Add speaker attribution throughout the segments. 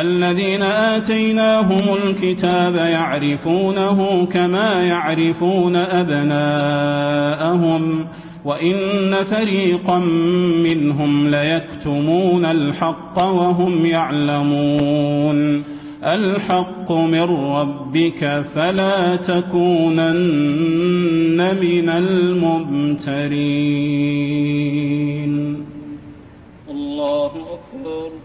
Speaker 1: الذين آتيناهم الكتاب يعرفونه كما يعرفون أبناءهم وإن فريقا منهم ليكتمون الحق وهم يعلمون الحق من ربك فلا تكونن من الممترين الله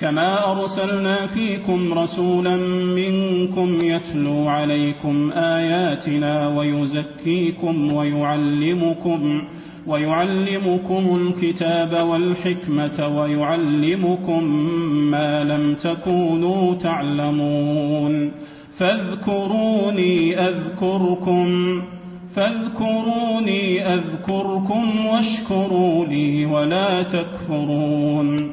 Speaker 1: كما أرسلنا فيكم رسولا منكم يتلو عليكم آياتنا ويزكيكم ويعلمكم ويعلمكم الكتاب والحكمة ويعلمكم ما لم تكونوا تعلمون فاذكروني أذكركم فاذكروني أذكركم واشكروا لي ولا تكفرون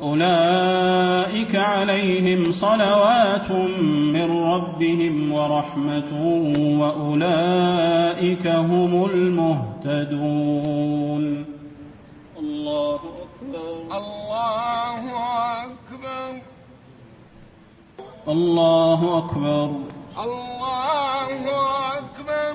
Speaker 1: أولئك عليهم صلوات من ربهم ورحمة وأولئك هم المهتدون
Speaker 2: الله أكبر الله أكبر
Speaker 1: الله أكبر
Speaker 2: الله أكبر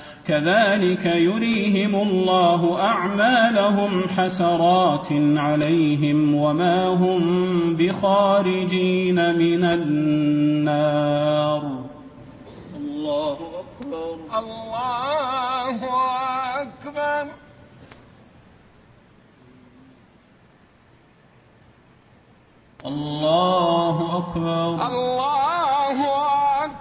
Speaker 1: كذلك يريهم الله أعمالهم حسرات عليهم وما هم بخارجين من النار
Speaker 2: الله أكبر الله أكبر
Speaker 1: الله أكبر
Speaker 2: الله أكبر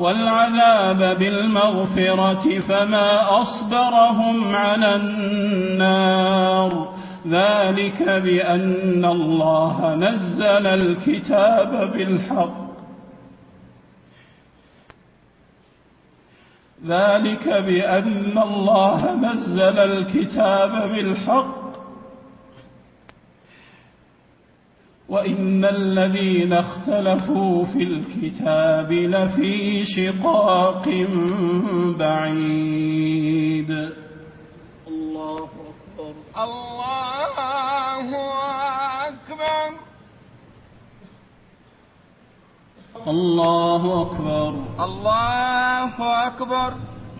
Speaker 1: والعذاب بالمغفرة فما أصبرهم على النار ذلك بأن الله نزل الكتاب بالحق ذلك بأن الله نزل الكتاب بالحق وإن الذين اختلفوا في الكتاب لفي شقاق بعيد الله أكبر
Speaker 2: الله أكبر
Speaker 1: الله أكبر الله أكبر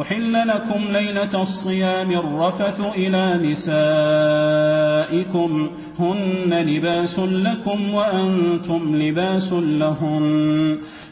Speaker 1: أحل لكم ليلة الصيام الرفث إلى نسائكم هن لباس لكم وأنتم لباس لهم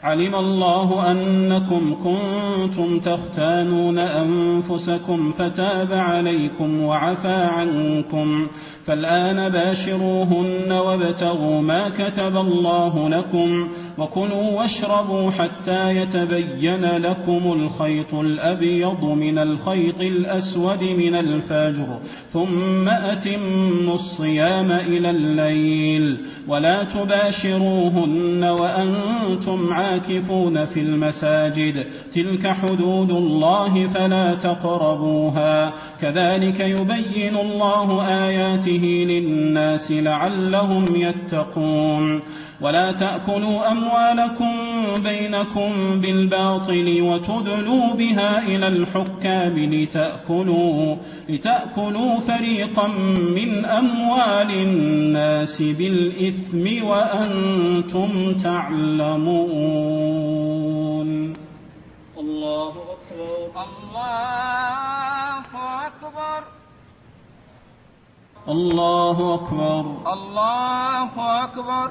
Speaker 1: علم الله أنكم كنتم تختانون أنفسكم فتاب عليكم وعفى عنكم فالآن باشروهن وابتغوا ما كتب الله لكم وكلوا واشربوا حتى يتبين لكم الخيط الأبيض من الخيط الأسود من الفاجر ثم أتموا الصيام إلى الليل ولا تباشروهن وأنتم عاكفون في المساجد تلك حدود الله فلا تقربوها كذلك يبين الله آياته للناس لعلهم يتقون ولا تأكلوا أموالكم بينكم بالباطل وتدلوا بها إلى الحكام لتأكلوا, لتأكلوا فريقا من أموال الناس بالإثم وأنتم تعلمون الله أكبر
Speaker 2: الله أكبر
Speaker 1: الله أكبر
Speaker 2: الله أكبر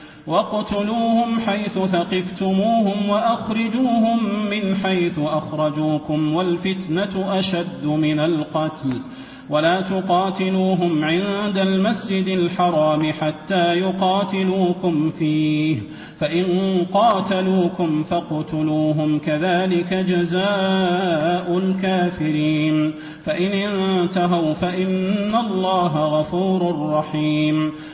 Speaker 1: وَاقْتُلُوهُمْ حَيْثُ ثَقِفْتُمُوهُمْ وَأَخْرِجُوهُمْ مِنْ حَيْثُ أَخْرَجُوكُمْ وَالْفِتْنَةُ أَشَدُّ مِنَ الْقَتْلِ ولا تقاتلوهم عند المسجد الحرام حتى يقاتلوكم فيه فإن قاتلوكم فاقتلوهم كذلك جزاء الكافرين فإن انتهوا فإن الله غفور رحيم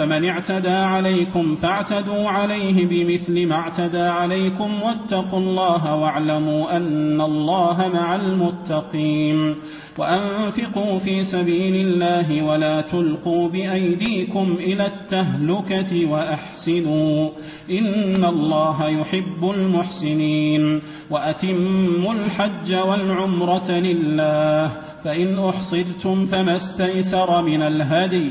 Speaker 1: فمن اعتدى عليكم فاعتدوا عليه بمثل ما اعتدى عليكم واتقوا الله واعلموا أن الله مع المتقين وأنفقوا في سبيل الله ولا تلقوا بأيديكم إلى التهلكة وأحسنوا إن الله يحب المحسنين وأتموا الحج والعمرة لله فإن أحصدتم فما استيسر من الهدي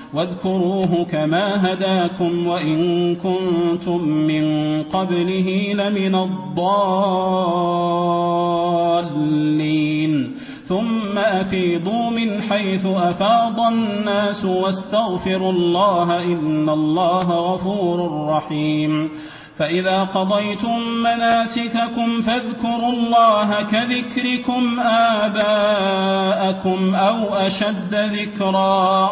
Speaker 1: واذكروه كما هداكم وإن كنتم من قبله لمن الضالين ثم أفيضوا من حيث أفاض الناس واستغفروا الله إن الله غفور رحيم فإذا قضيتم مناسككم فاذكروا الله كذكركم آباءكم أو أشد ذكرًا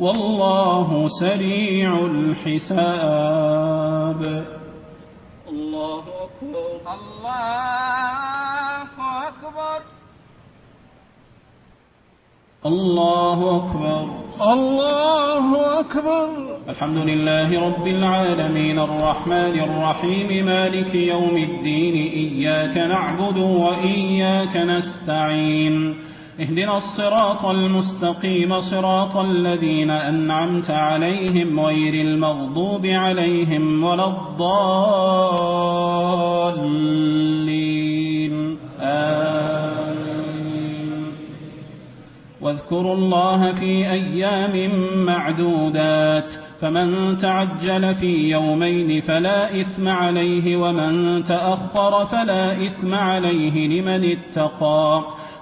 Speaker 1: والله سريع الحساب
Speaker 2: الله أكبر الله أكبر
Speaker 1: الله أكبر
Speaker 2: الله أكبر
Speaker 1: الحمد لله رب العالمين الرحمن الرحيم مالك يوم الدين إياك نعبد وإياك نستعين اهدنا الصراط المستقيم صراط الذين أنعمت عليهم غير المغضوب عليهم ولا الضالين آمين واذكروا الله في أيام معدودات فمن تعجل في يومين فلا إثم عليه ومن تأخر فلا إثم عليه لمن اتقى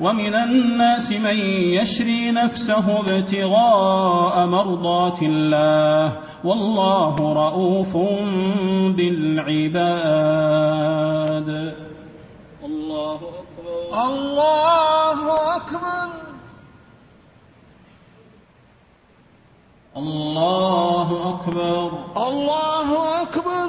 Speaker 1: ومن الناس من يشري نفسه ابتغاء مرضات الله والله رؤوف بالعباد الله أكبر
Speaker 2: الله أكبر
Speaker 1: الله أكبر
Speaker 2: الله أكبر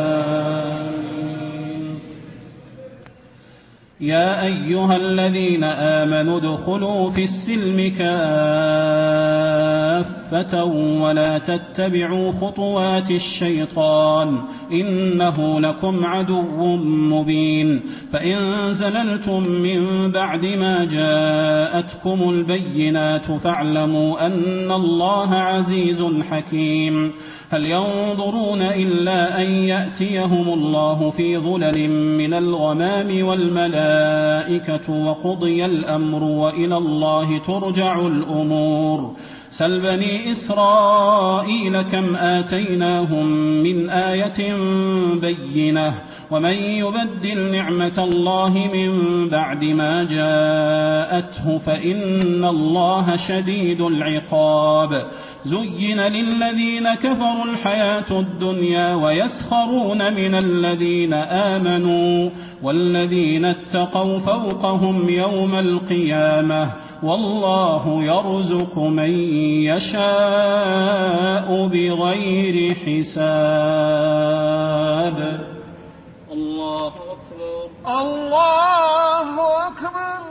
Speaker 1: يا أيها الذين آمنوا دخلوا في السلم كافة ولا تتبعوا خطوات الشيطان إنه لكم عدو مبين فإن زللتم من بعد ما جاءتكم البينات فاعلموا أن الله عزيز حكيم هل ينظرون إلا أن يأتيهم الله في ظلل من الغمام والملائكة وقضي الأمر وإلى الله ترجع الأمور سل بني إسرائيل كم آتيناهم من آية بينة ومن يبدل نعمة الله من بعد ما جاءته فإن الله شديد العقاب زين للذين كفروا الحياة الدنيا ويسخرون من الذين آمنوا والذين اتقوا فوقهم يوم القيامة والله يرزق من يشاء بغير حساب الله أكبر
Speaker 2: الله أكبر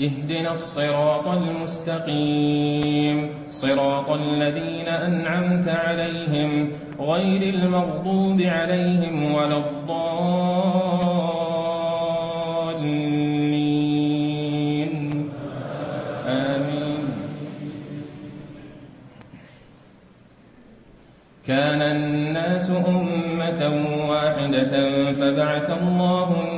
Speaker 3: اهدنا الصراط المستقيم صراط الذين أنعمت عليهم غير المغضوب عليهم ولا الضالين آمين كان الناس أمة واحدة فبعث الله الناس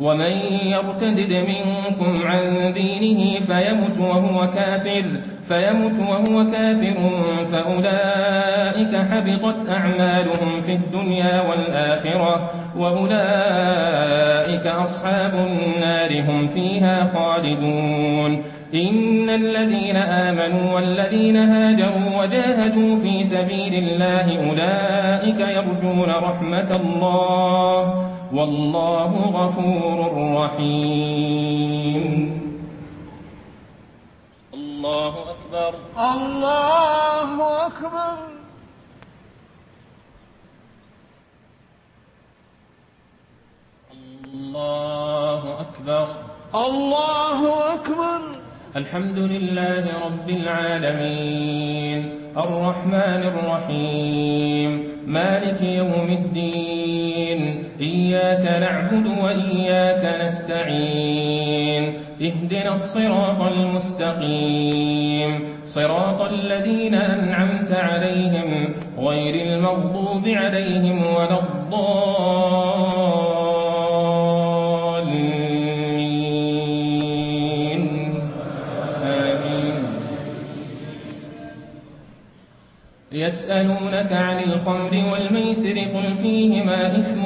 Speaker 3: ومن يرتد منكم عن دينه فيمت وهو كافر فيمت وهو كافر فأولئك حبطت أعمالهم في الدنيا والآخرة وأولئك أصحاب النار هم فيها خالدون إن الذين آمنوا والذين هاجروا وجاهدوا في سبيل الله أولئك يرجون رحمة الله والله غفور رحيم الله أكبر
Speaker 2: الله أكبر
Speaker 3: الله أكبر
Speaker 2: الله أكبر
Speaker 3: الحمد لله رب العالمين الرحمن الرحيم مالك يوم الدين إياك نعبد وإياك نستعين اهدنا الصراط المستقيم صراط الذين أنعمت عليهم غير المغضوب عليهم ولا الضالين آمين يسألونك عن الخمر والميسر قل فيهما إثم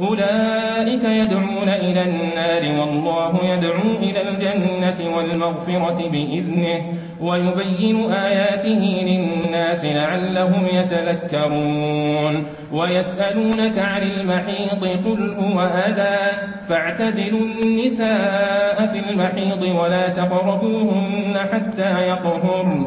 Speaker 3: أولئك يدعون إلى النار والله يدعو إلى الجنة والمغفرة بإذنه ويبين آياته للناس لعلهم يتذكرون ويسألونك عن المحيط قل هو أذى فاعتزلوا النساء في المحيط ولا تقربوهن حتى يطهرن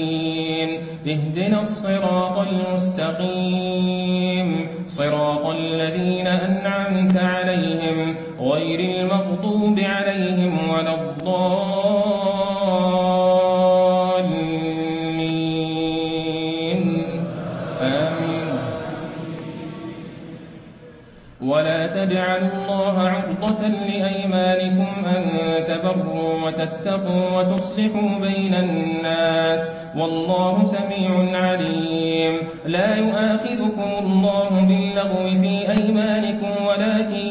Speaker 3: اهدنا الصراط المستقيم صراط الذين أنعمت عليهم غير المغضوب عليهم ولا الضالين آمين ولا تجعلوا الله عقلا عُقْدَةً لِأَيْمَانِكُمْ أَن تَبَرُّوا وَتَتَّقُوا وَتُصْلِحُوا بَيْنَ النَّاسِ وَاللَّهُ سَمِيعٌ عَلِيمٌ لَا يُؤَاخِذُكُمُ اللَّهُ بِاللَّغْوِ فِي أَيْمَانِكُمْ وَلَكِنْ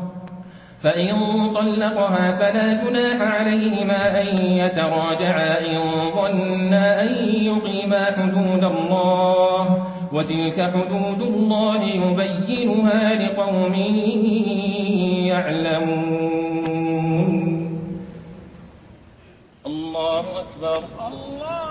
Speaker 3: فإن طلقها فلا جناح عليهما أن يتراجعا إن ظنا أن يقيما حدود الله وتلك حدود الله يبينها لقوم يعلمون الله أكبر
Speaker 2: الله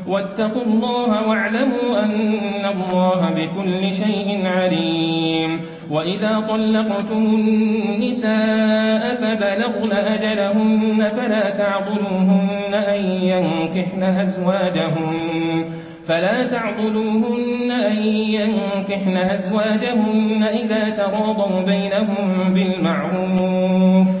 Speaker 3: واتقوا الله واعلموا أن الله بكل شيء عليم وإذا طلقتم النساء فبلغن أجلهن فلا تعضلوهن أن ينكحن أزواجهن فلا تعضلوهن أن ينكحن أزواجهن إذا تراضوا بينهم بالمعروف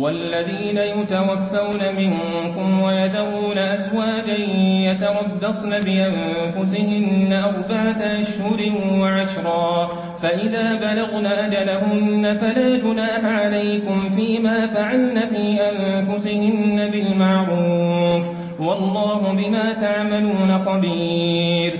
Speaker 3: والذين يتوفون منكم ويدعون أزواجا يتربصن بأنفسهن أربعة أشهر وعشرا فإذا بلغن أجلهن فلا جناح عليكم فيما فعلن في أنفسهن بالمعروف والله بما تعملون خبير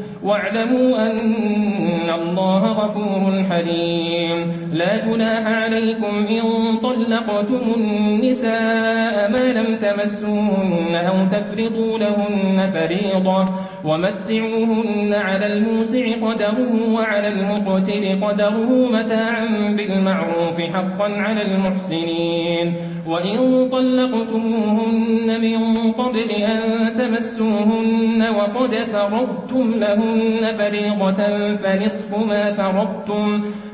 Speaker 3: واعلموا أن الله غفور حليم لا تناح عليكم إن طلقتم النساء ما لم تمسون أو تفرضوا لهن فريضة ومتعوهن على الموسع قدره وعلى المقتل قدره متاعا بالمعروف حقا على المحسنين وإن طلقتموهن من قبل أن تمسوهن وقد فرضتم لهن فريضة فنصف ما فرضتم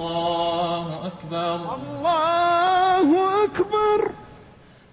Speaker 3: الله أكبر الله أكبر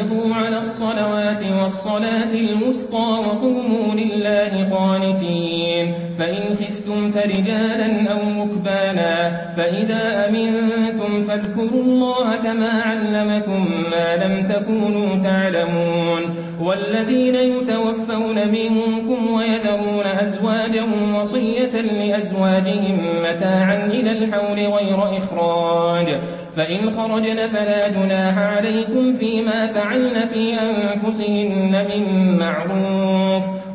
Speaker 3: حافظوا على الصلوات والصلاة المسطى وقوموا لله قانتين فإن خفتم فرجالا أو مكبانا فإذا أمنتم فاذكروا الله كما علمكم ما لم تكونوا تعلمون والذين يتوفون منكم ويذرون أزواجهم وصية لأزواجهم متاعا إلى الحول غير إخراج فإن خرجن فلا جناح عليكم فيما فعلن في أنفسهن من معروف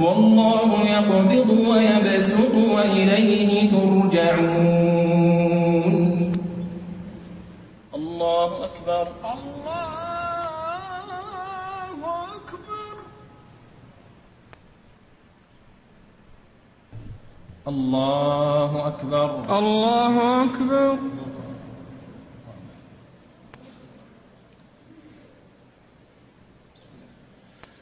Speaker 3: والله يقبض ويبسط وإليه ترجعون
Speaker 1: الله أكبر
Speaker 3: الله أكبر الله أكبر الله أكبر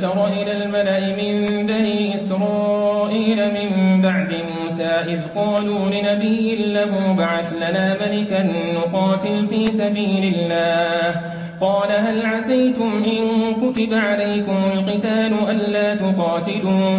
Speaker 3: تر إلى الملأ من بني إسرائيل من بعد موسى إذ قالوا لنبي له بعث لنا ملكا نقاتل في سبيل الله قال هل عسيتم إن كتب عليكم القتال ألا تقاتلوا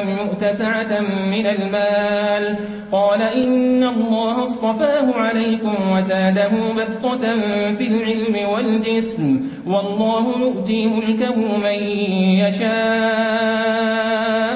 Speaker 3: ولم يؤت سعة من المال قال إن الله اصطفاه عليكم وزاده بسطة في العلم والجسم والله نؤتي ملكه من يشاء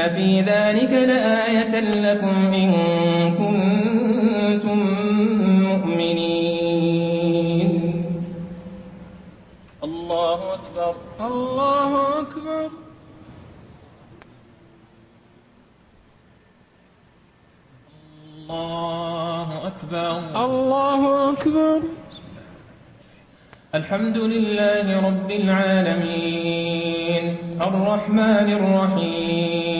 Speaker 3: إن في ذلك لآية لكم إن كنتم مؤمنين الله أكبر الله أكبر الله أكبر
Speaker 2: الله أكبر
Speaker 3: الحمد لله رب العالمين الرحمن الرحيم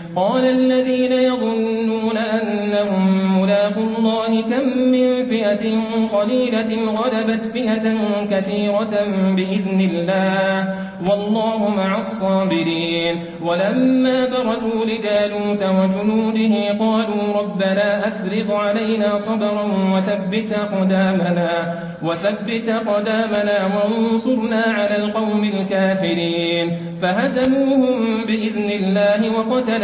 Speaker 3: قال الذين يظنون أنهم ملاق الله كم من فئة قليلة غلبت فئة كثيرة بإذن الله والله مع الصابرين ولما برزوا لجالوت وجنوده قالوا ربنا أفرض علينا صبرا وثبت قدامنا وثبت قدامنا وانصرنا على القوم الكافرين فهزموهم بإذن الله وقتل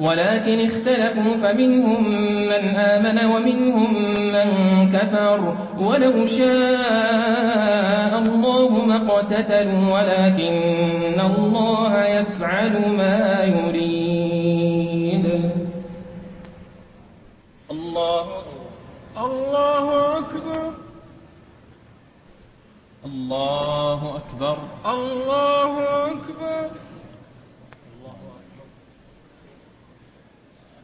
Speaker 3: ولكن اختلفوا فمنهم من آمن ومنهم من كفر ولو شاء الله ما اقتتلوا ولكن الله يفعل ما يريد
Speaker 2: الله الله أكبر
Speaker 3: الله أكبر
Speaker 2: الله أكبر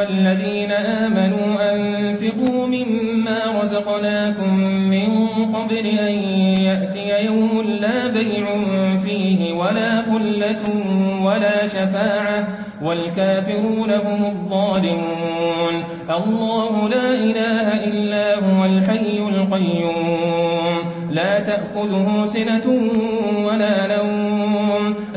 Speaker 3: أيها الذين آمنوا أنفقوا مما رزقناكم من قبل أن يأتي يوم لا بيع فيه ولا قلة ولا شفاعة والكافرون هم الظالمون الله لا إله إلا هو الحي القيوم لا تأخذه سنة ولا نوم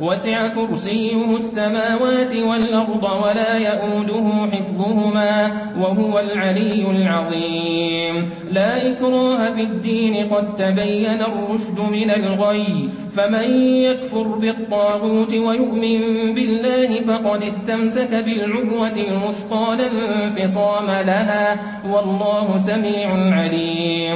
Speaker 3: وسع كرسيه السماوات والأرض ولا يؤده حفظهما وهو العلي العظيم لا إكراه في الدين قد تبين الرشد من الغي فمن يكفر بالطاغوت ويؤمن بالله فقد استمسك بالعروة المسطى لا انفصام لها والله سميع عليم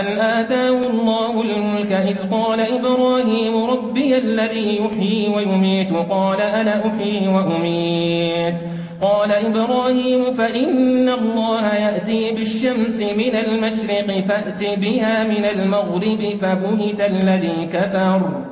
Speaker 3: أن آتاه الله الملك إذ قال إبراهيم ربي الذي يحيي ويميت قال أنا أحيي وأميت قال إبراهيم فإن الله يأتي بالشمس من المشرق فأت بها من المغرب فبهت الذي كفر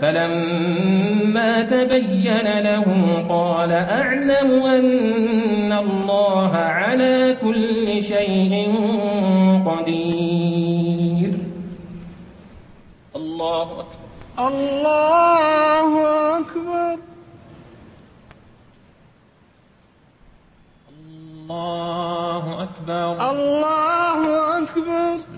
Speaker 3: فلما تبين له قال أعلم أن الله على كل شيء قدير الله
Speaker 2: أكبر
Speaker 3: الله أكبر الله أكبر الله أكبر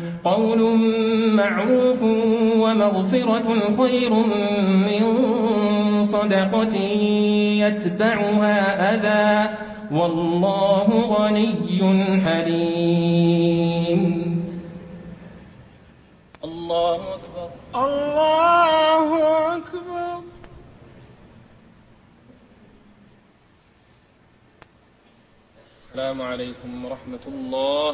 Speaker 3: قول معروف ومغفرة خير من صدقة يتبعها أذى والله غني حليم
Speaker 2: الله أكبر الله أكبر
Speaker 3: السلام عليكم ورحمة الله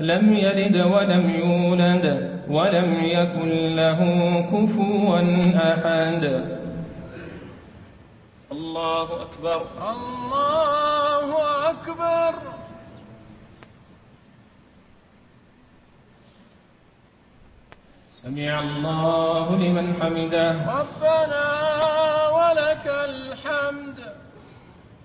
Speaker 3: لم يلد ولم يولد ولم يكن له كفوا أحد
Speaker 2: الله أكبر الله أكبر
Speaker 3: سمع الله لمن حمده
Speaker 2: ربنا ولك الحمد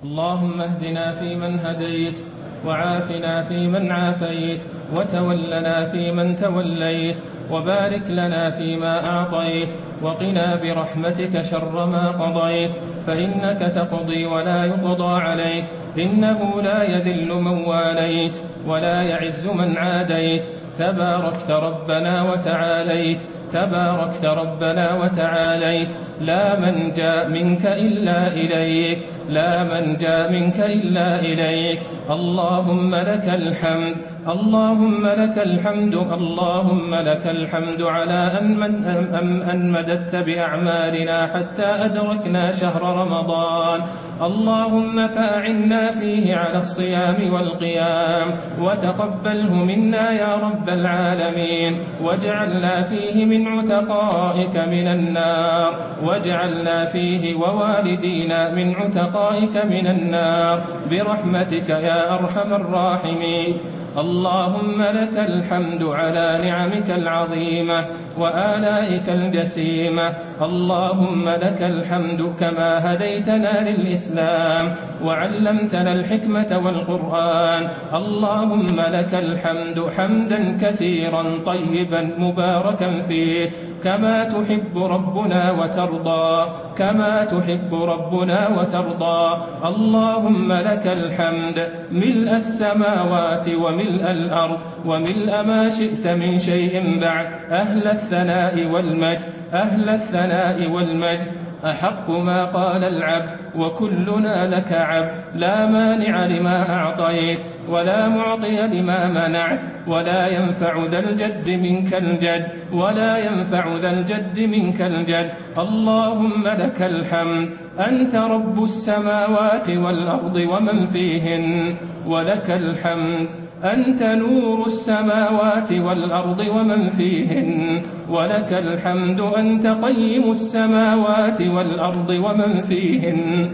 Speaker 3: اللهم اهدنا فيمن هديت وعافنا فيمن عافيت وتولنا فيمن توليت وبارك لنا فيما أعطيت وقنا برحمتك شر ما قضيت فإنك تقضي ولا يقضى عليك إنه لا يذل من واليت ولا يعز من عاديت تباركت ربنا وتعاليت تباركت ربنا وتعاليت لا من جاء منك إلا إليك لا من جاء منك إلا إليك اللهم لك الحمد اللهم لك الحمد اللهم لك الحمد على أن, من أم أن مددت بأعمالنا حتى أدركنا شهر رمضان اللهم فاعنا فيه على الصيام والقيام وتقبله منا يا رب العالمين واجعلنا فيه من عتقائك من النار واجعلنا فيه ووالدينا من عتقائك من النار برحمتك يا أرحم الراحمين اللهم لك الحمد على نعمك العظيمة وآلائك الجسيمة اللهم لك الحمد كما هديتنا للإسلام وعلمتنا الحكمة والقرآن اللهم لك الحمد حمدا كثيرا طيبا مباركا فيه كما تحب ربنا وترضى كما تحب ربنا وترضى اللهم لك الحمد ملء السماوات وملء الأرض وملء ما شئت من شيء بعد أهل الثناء والمجد أهل الثناء والمجد أحق ما قال العبد وكلنا لك عبد لا مانع لما أعطيت ولا معطي لما منعت ولا ينفع ذا الجد منك الجد ولا ينفع ذا الجد منك الجد اللهم لك الحمد أنت رب السماوات والأرض ومن فيهن ولك الحمد أنت نور السماوات والأرض ومن فيهن ولك الحمد أنت قيم السماوات والأرض ومن فيهن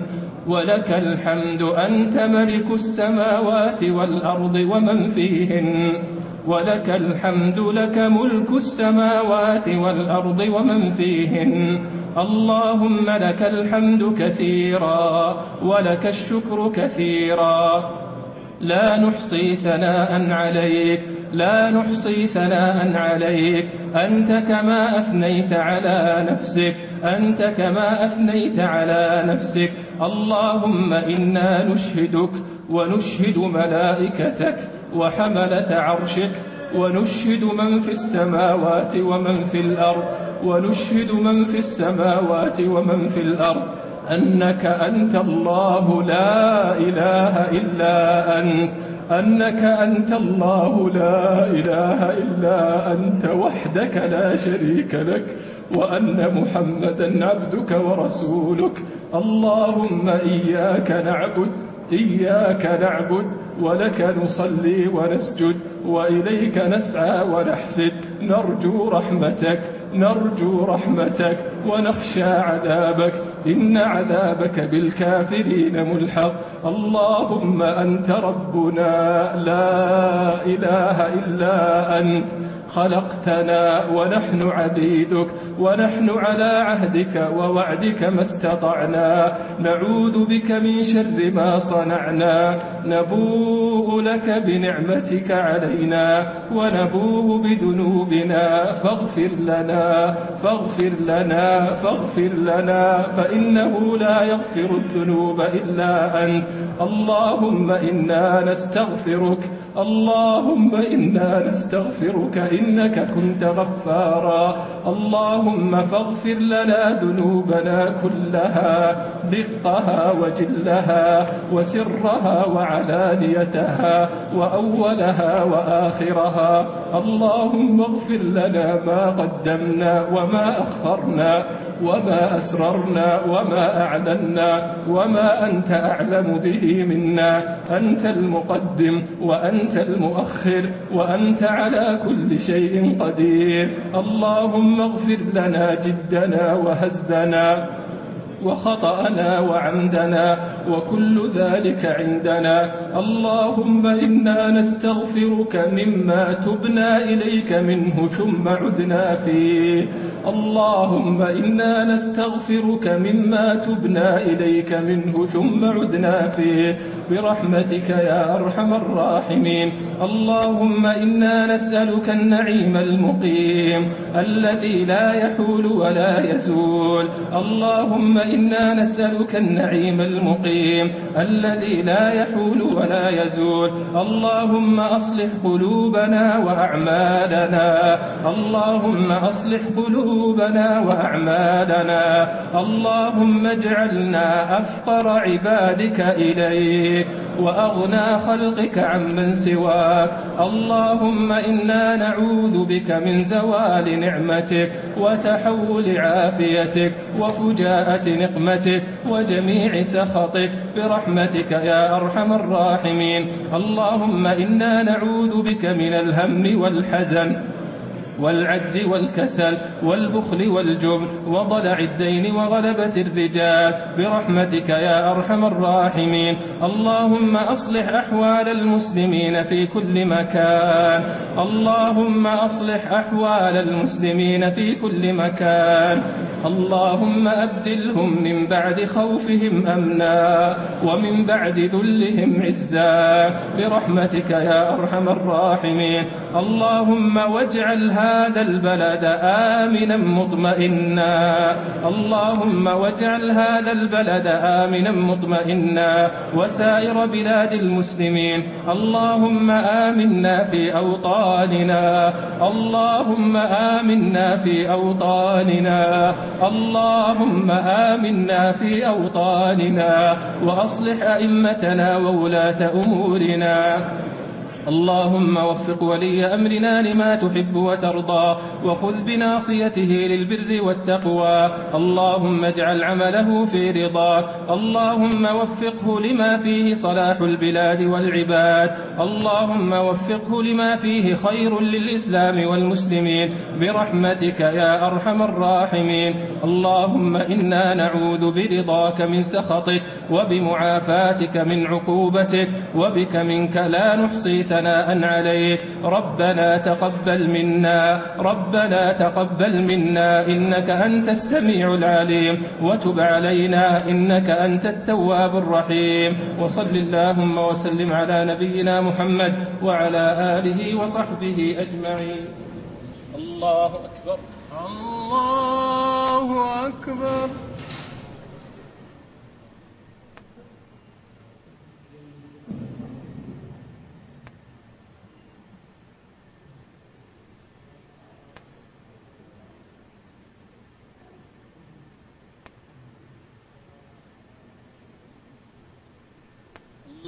Speaker 3: ولك الحمد أنت ملك السماوات والأرض ومن فيهن ولك الحمد لك ملك السماوات والأرض ومن فيهن اللهم لك الحمد كثيرا ولك الشكر كثيرا لا نحصي ثناء عليك لا نحصي ثناء عليك أنت كما أثنيت على نفسك أنت كما أثنيت على نفسك اللهم إنا نشهدك ونشهد ملائكتك وحملة عرشك ونشهد من في السماوات ومن في الأرض ونشهد من في السماوات ومن في الأرض أنك أنت الله لا إله إلا أنت أنك أنت الله لا إله إلا أنت وحدك لا شريك لك وأن محمدا عبدك ورسولك اللهم إياك نعبد إياك نعبد ولك نصلي ونسجد وإليك نسعى ونحسد نرجو رحمتك نرجو رحمتك ونخشى عذابك إن عذابك بالكافرين ملحق اللهم أنت ربنا لا إله إلا أنت خلقتنا ونحن عبيدك ونحن على عهدك ووعدك ما استطعنا نعوذ بك من شر ما صنعنا نبوء لك بنعمتك علينا ونبوء بذنوبنا فاغفر لنا فاغفر لنا فاغفر لنا فإنه لا يغفر الذنوب إلا أنت اللهم إنا نستغفرك اللهم إنا نستغفرك إنك كنت غفارا اللهم فاغفر لنا ذنوبنا كلها دقها وجلها وسرها وعلانيتها وأولها وآخرها اللهم اغفر لنا ما قدمنا وما أخرنا وما أسررنا وما أعلنا وما أنت أعلم به منا أنت المقدم وأنت المؤخر وأنت على كل شيء قدير اللهم اغفر لنا جدنا وهزنا وخطأنا وعمدنا وكل ذلك عندنا اللهم إنا نستغفرك مما تبنا إليك منه ثم عدنا فيه اللهم إنا نستغفرك مما تبنا إليك منه ثم عدنا فيه برحمتك يا أرحم الراحمين اللهم إنا نسألك النعيم المقيم الذي لا يحول ولا يزول اللهم إنا نسألك النعيم المقيم الذي لا يحول ولا يزول اللهم أصلح قلوبنا وأعمالنا اللهم أصلح قلوبنا وأعمالنا اللهم اجعلنا أفقر عبادك إليك وأغنى خلقك عمن سواك اللهم إنا نعوذ بك من زوال نعمتك وتحول عافيتك وفجاءة نقمتك وجميع سخطك برحمتك يا أرحم الراحمين اللهم إنا نعوذ بك من الهم والحزن والعجز والكسل والبخل والجبن وضلع الدين وغلبة الرجال برحمتك يا أرحم الراحمين اللهم أصلح أحوال المسلمين في كل مكان اللهم أصلح أحوال المسلمين في كل مكان اللهم أبدلهم من بعد خوفهم أمنا ومن بعد ذلهم عزا برحمتك يا أرحم الراحمين اللهم واجعلها هذا البلد آمنا مطمئنا اللهم واجعل هذا البلد آمنا مطمئنا وسائر بلاد المسلمين اللهم آمنا في أوطاننا اللهم آمنا في أوطاننا اللهم آمنا في أوطاننا وأصلح أئمتنا وولاة أمورنا اللهم وفق ولي أمرنا لما تحب وترضى وخذ بناصيته للبر والتقوى اللهم اجعل عمله في رضاك اللهم وفقه لما فيه صلاح البلاد والعباد اللهم وفقه لما فيه خير للإسلام والمسلمين برحمتك يا أرحم الراحمين اللهم إنا نعوذ برضاك من سخطك وبمعافاتك من عقوبتك وبك منك لا نحصي ثناء عليه ربنا تقبل منا ربنا تقبل منا إنك أنت السميع العليم وتب علينا إنك أنت التواب الرحيم وصل اللهم وسلم على نبينا محمد وعلى آله وصحبه أجمعين
Speaker 1: الله أكبر
Speaker 2: الله أكبر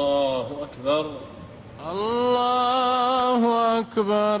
Speaker 3: الله أكبر
Speaker 2: الله أكبر